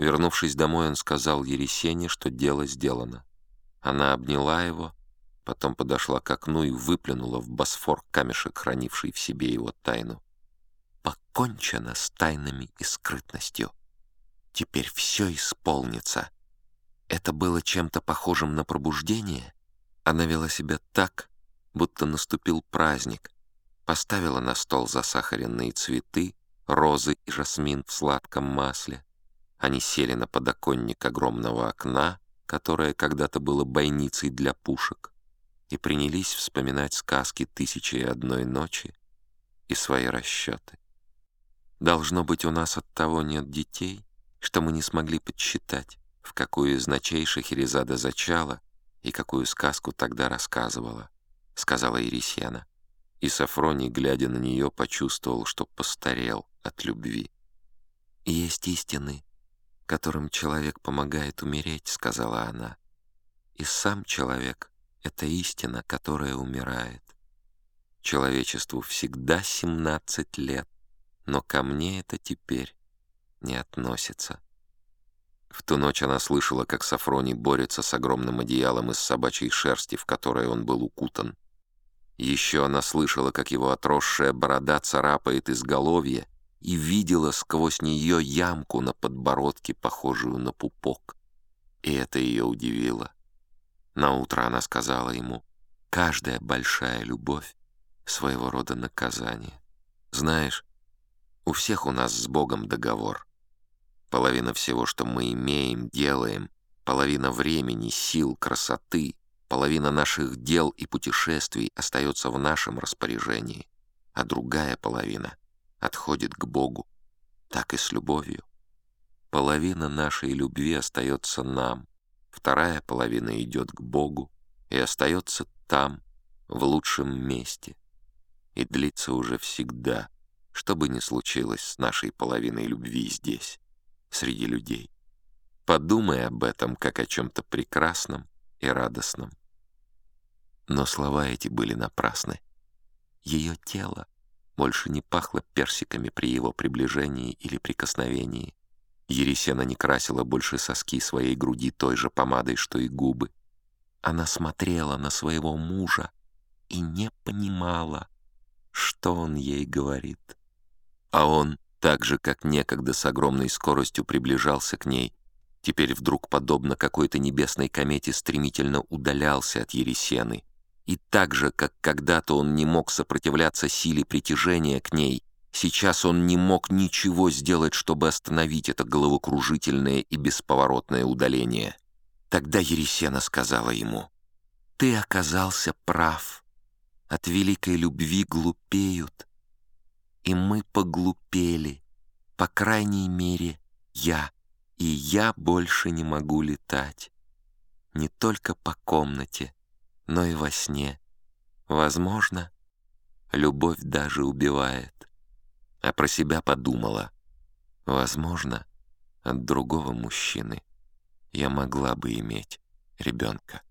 Вернувшись домой, он сказал Ересене, что дело сделано. Она обняла его, потом подошла к окну и выплюнула в Босфор камешек, хранивший в себе его тайну. Покончено с тайнами и скрытностью. Теперь все исполнится. Это было чем-то похожим на пробуждение. Она вела себя так, будто наступил праздник. Поставила на стол засахаренные цветы, розы и жасмин в сладком масле. Они сели на подоконник огромного окна, которое когда-то было бойницей для пушек, и принялись вспоминать сказки «Тысячи и одной ночи» и свои расчеты. Должно быть, у нас от того нет детей, что мы не смогли подсчитать, в какую из ночей Шахерезада зачала и какую сказку тогда рассказывала, — сказала Ересьяна. И Сафроний, глядя на нее, почувствовал, что постарел от любви. «Есть истины, которым человек помогает умереть», — сказала она. «И сам человек — это истина, которая умирает. Человечеству всегда семнадцать лет, но ко мне это теперь не относится». В ту ночь она слышала, как Сафроний борется с огромным одеялом из собачьей шерсти, в которое он был укутан. Еще она слышала, как его отросшая борода царапает изголовье, и видела сквозь нее ямку на подбородке, похожую на пупок. И это ее удивило. Наутро она сказала ему, «Каждая большая любовь — своего рода наказание. Знаешь, у всех у нас с Богом договор. Половина всего, что мы имеем, делаем, половина времени, сил, красоты, Половина наших дел и путешествий остается в нашем распоряжении, а другая половина отходит к Богу. Так и с любовью. Половина нашей любви остается нам, вторая половина идет к Богу и остается там, в лучшем месте, и длится уже всегда, что бы ни случилось с нашей половиной любви здесь, среди людей. Подумай об этом как о чем-то прекрасном и радостном. Но слова эти были напрасны. Ее тело больше не пахло персиками при его приближении или прикосновении. Ересена не красила больше соски своей груди той же помадой, что и губы. Она смотрела на своего мужа и не понимала, что он ей говорит. А он, так же, как некогда с огромной скоростью приближался к ней, теперь вдруг, подобно какой-то небесной комете, стремительно удалялся от Ересены — и так же, как когда-то он не мог сопротивляться силе притяжения к ней, сейчас он не мог ничего сделать, чтобы остановить это головокружительное и бесповоротное удаление. Тогда Ересена сказала ему, «Ты оказался прав. От великой любви глупеют. И мы поглупели, по крайней мере, я, и я больше не могу летать. Не только по комнате, но и во сне. Возможно, любовь даже убивает. А про себя подумала. Возможно, от другого мужчины я могла бы иметь ребенка.